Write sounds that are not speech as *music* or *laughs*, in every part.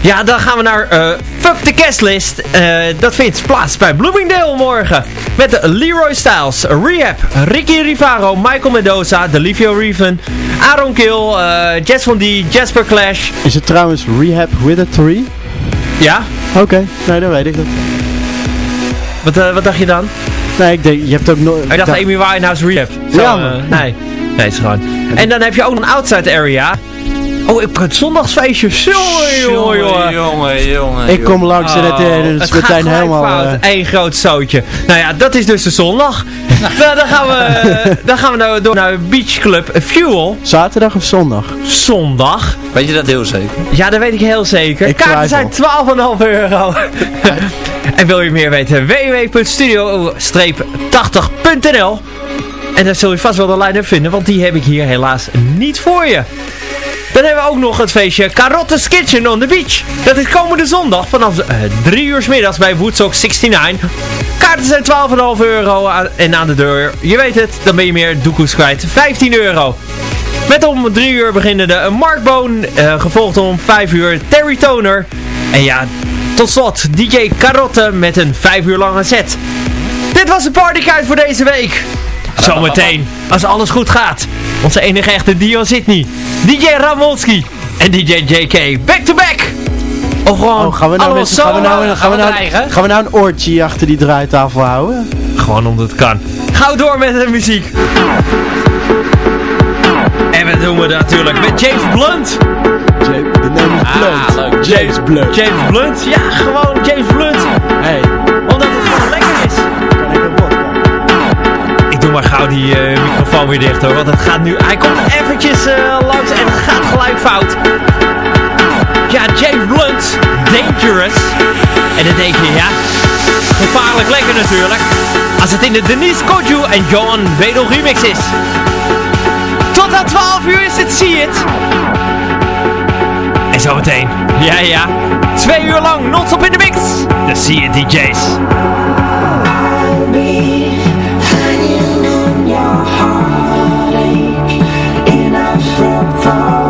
Ja, dan gaan we naar uh, Fuck the Guestlist. Uh, dat vindt plaats bij Bloomingdale morgen. Met Leroy Styles, Rehab, Ricky Rivaro, Michael Mendoza, Delivio Reven, Aaron Kill, uh, Jess van D, Jasper Clash. Is het trouwens Rehab with a tree? Ja. Oké, nee, dan weet ik dat. Wat, wat dacht je dan? Nee, ik denk, je hebt ook nooit... Ik dacht Amy Winehouse Rehab. Zo, ja, nee. Nee, is gewoon... En dan heb je ook een outside area. Oh, ik heb het zondagsfeestje. Jongen, jongen, jongen. jongen, Ik kom langs en het, uh, het is meteen helemaal... Fout. Uh... Eén groot zootje. Nou ja, dat is dus de zondag. *laughs* nou, dan gaan we, dan gaan we nou door naar Beach Club Fuel. Zaterdag of zondag? Zondag. Weet je dat heel zeker? Ja, dat weet ik heel zeker. Ik Kaarten zijn 12,5 euro. *laughs* en wil je meer weten? www.studio-80.nl En daar zul je vast wel de line-up vinden, want die heb ik hier helaas niet voor je. Dan hebben we ook nog het feestje Carrottes Kitchen on the Beach. Dat is komende zondag vanaf 3 uh, uur s middags bij Woodstock 69. Kaarten zijn 12,5 euro aan, en aan de deur. Je weet het, dan ben je meer doekoes kwijt. 15 euro. Met om 3 uur beginnen de Mark Boon, uh, gevolgd om 5 uur Terry Toner. En ja, tot slot DJ Carotte met een 5 uur lange set. Dit was de partykaart voor deze week. Zometeen, als alles goed gaat. Onze enige echte Dion Sydney. DJ Ramonski en DJ JK. Back to back. Of gewoon oh, gaan we nou, gaan we nou, gaan we nou, gaan we nou een oortje achter die draaitafel houden? Gewoon omdat het kan. Gauw door met de muziek. En we doen we natuurlijk met James Blunt. James, de naam is Blunt. Ah, James Blunt. James Blunt, ja, gewoon James Blunt. Maar gauw die uh, microfoon weer dicht hoor, want het gaat nu... Hij komt eventjes uh, langs en het gaat gelijk fout. Ja, James Blunt, Dangerous. En dan denk je, ja, gevaarlijk lekker natuurlijk. Als het in de Denise Koju en Johan Wedel remix is. Tot aan 12 uur is het See It. En zometeen, ja ja, twee uur lang non-stop in de mix. De See It DJ's heartache our I'm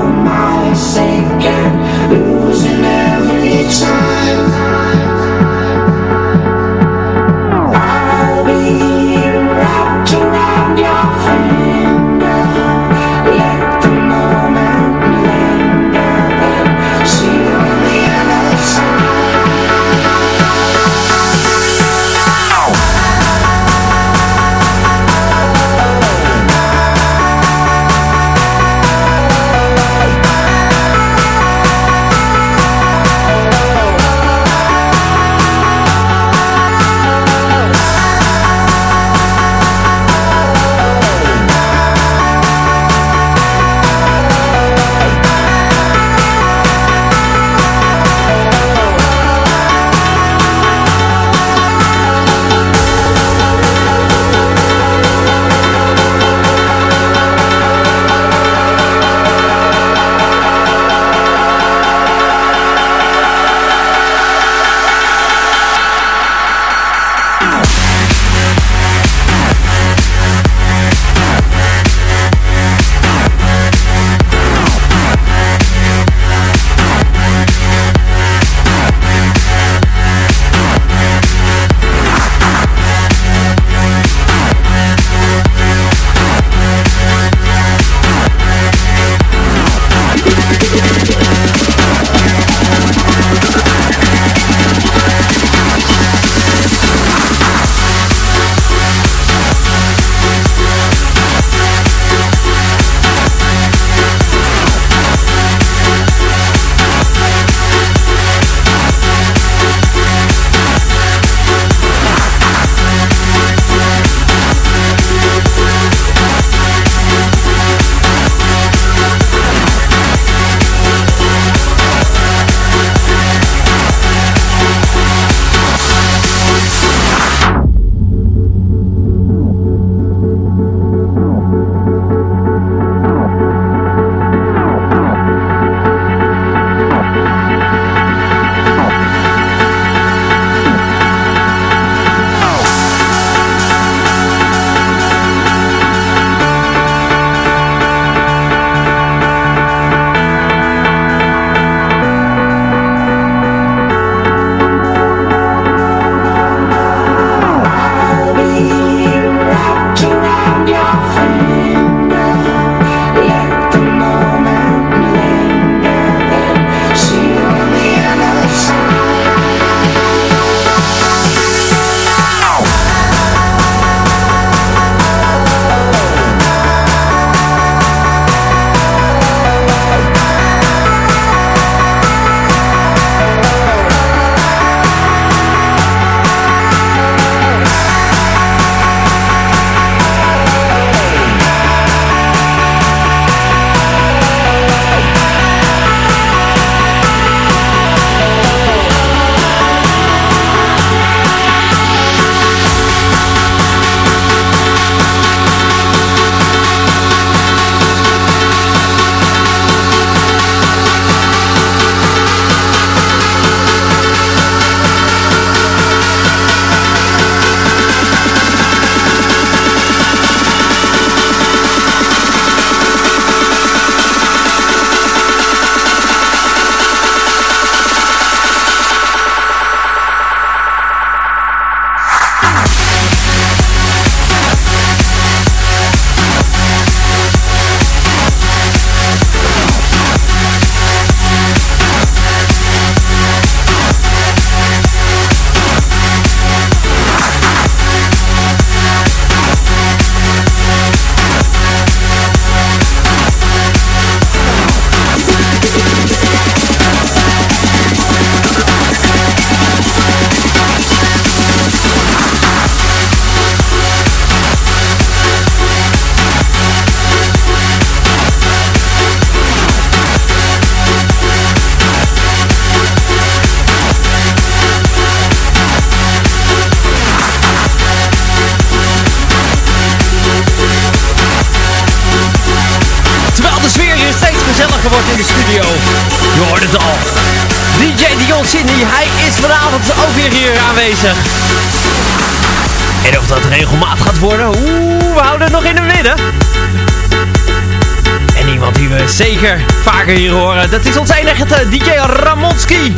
hier horen, dat is ons enige DJ Ramonski.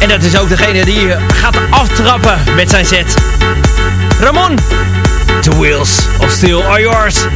En dat is ook degene die gaat aftrappen met zijn set. Ramon, the wheels of steel are yours.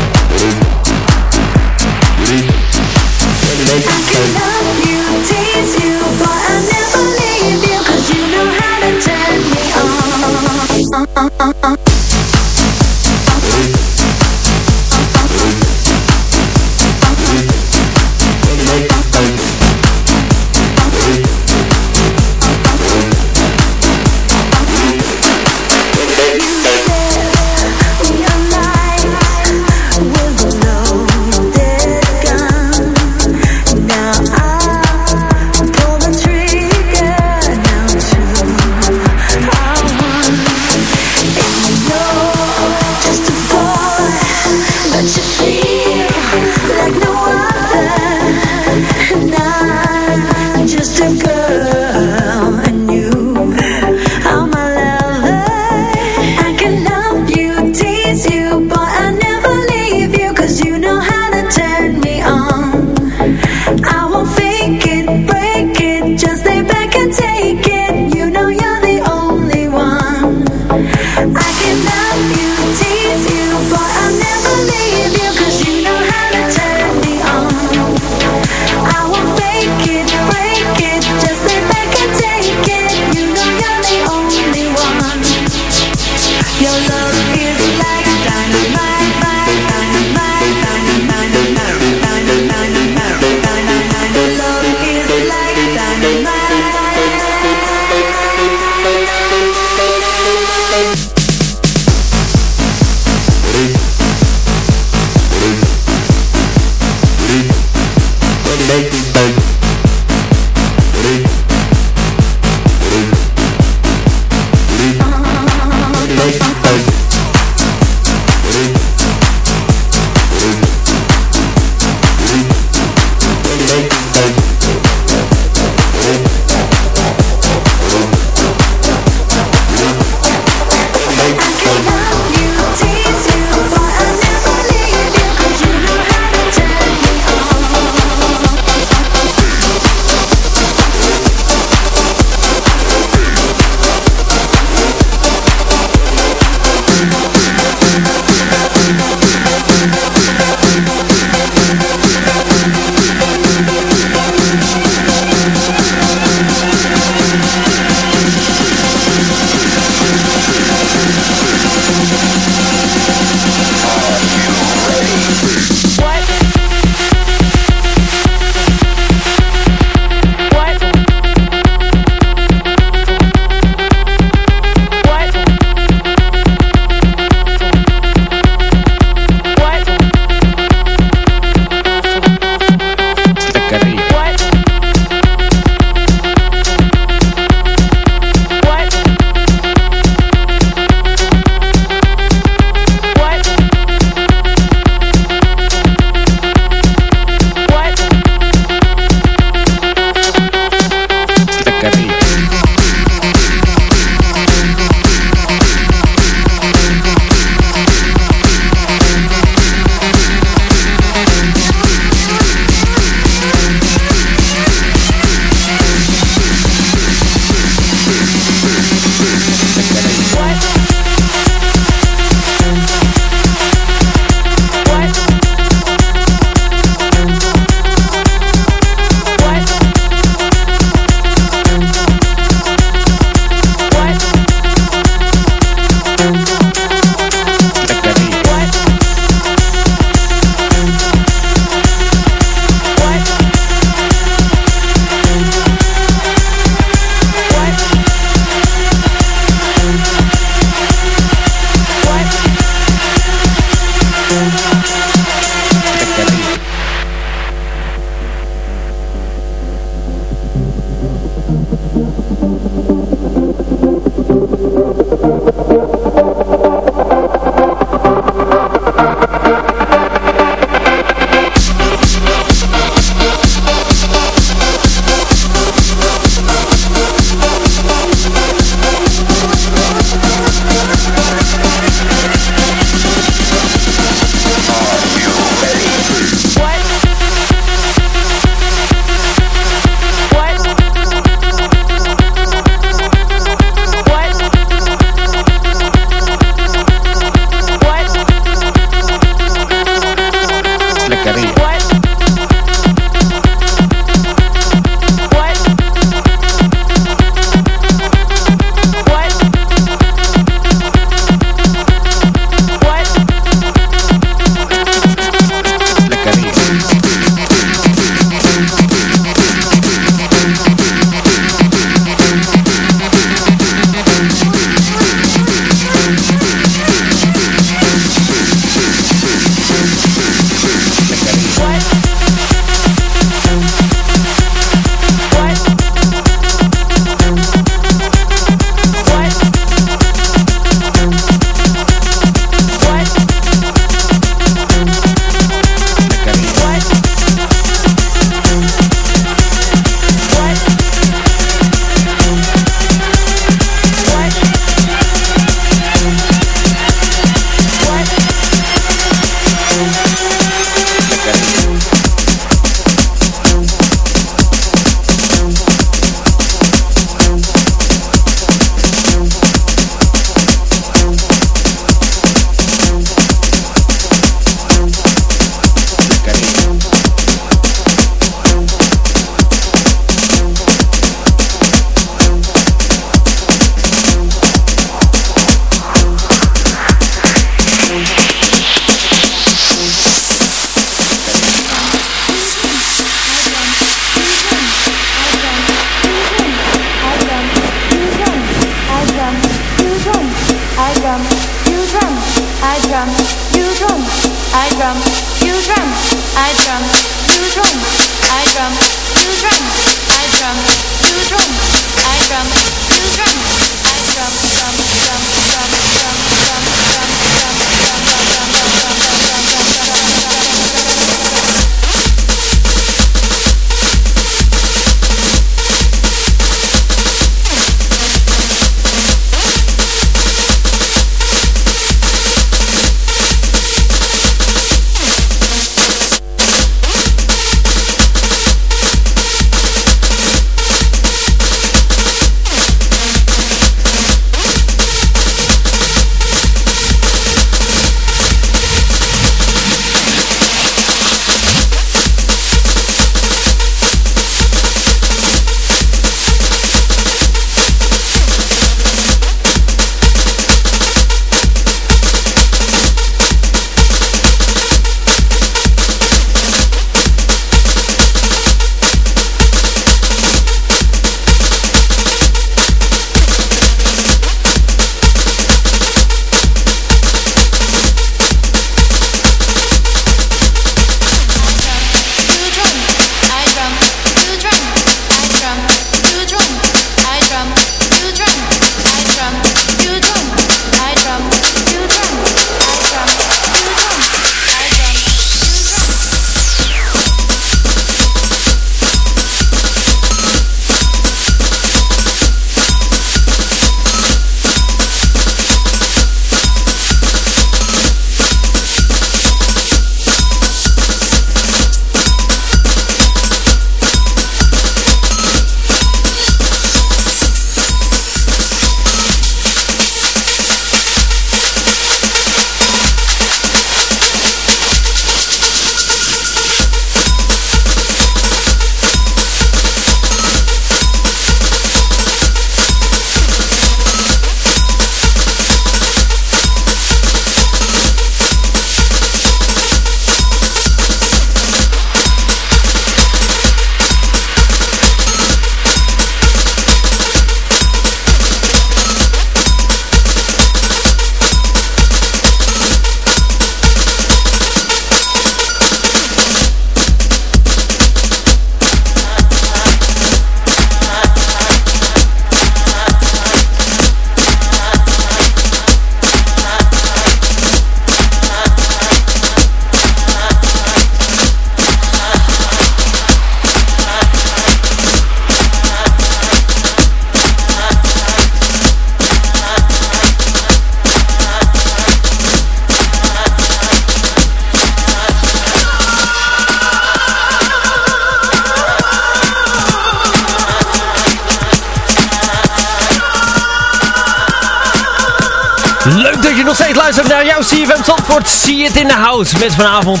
CFM Zandvoort. Zie het in de house met vanavond.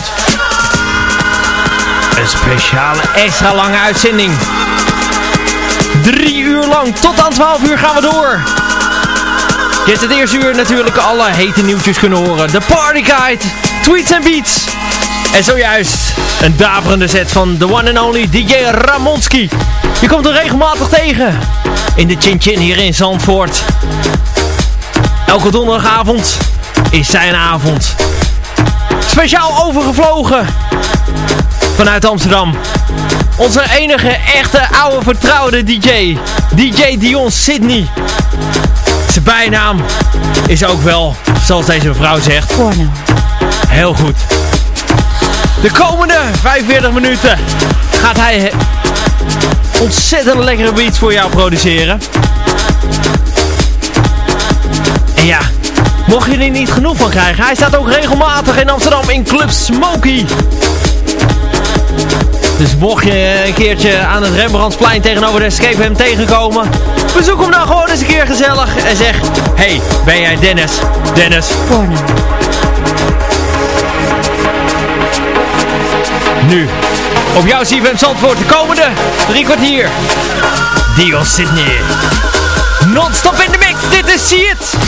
Een speciale extra lange uitzending. Drie uur lang, tot aan 12 uur gaan we door. Je hebt het eerste uur natuurlijk alle hete nieuwtjes kunnen horen. De Party Guide, Tweets en Beats. En zojuist een daverende set van the one and only DJ Ramonski. Je komt er regelmatig tegen. In de Chin Chin hier in Zandvoort. Elke donderdagavond is zijn avond. Speciaal overgevlogen vanuit Amsterdam. Onze enige echte oude vertrouwde DJ. DJ Dion Sydney. Zijn bijnaam is ook wel, zoals deze mevrouw zegt, Porno. heel goed. De komende 45 minuten gaat hij ontzettend lekkere beats voor jou produceren. En ja, mocht je er niet genoeg van krijgen, hij staat ook regelmatig in Amsterdam in Club Smoky. Dus mocht je een keertje aan het Rembrandtsplein tegenover de Escape hem tegenkomen, bezoek hem dan gewoon eens een keer gezellig en zeg, hey, ben jij Dennis? Dennis, Porno. nu op jouw CFM Zandvoort de komende drie kwartier. Dion Sydney. Non-stop in de mix, dit is See It.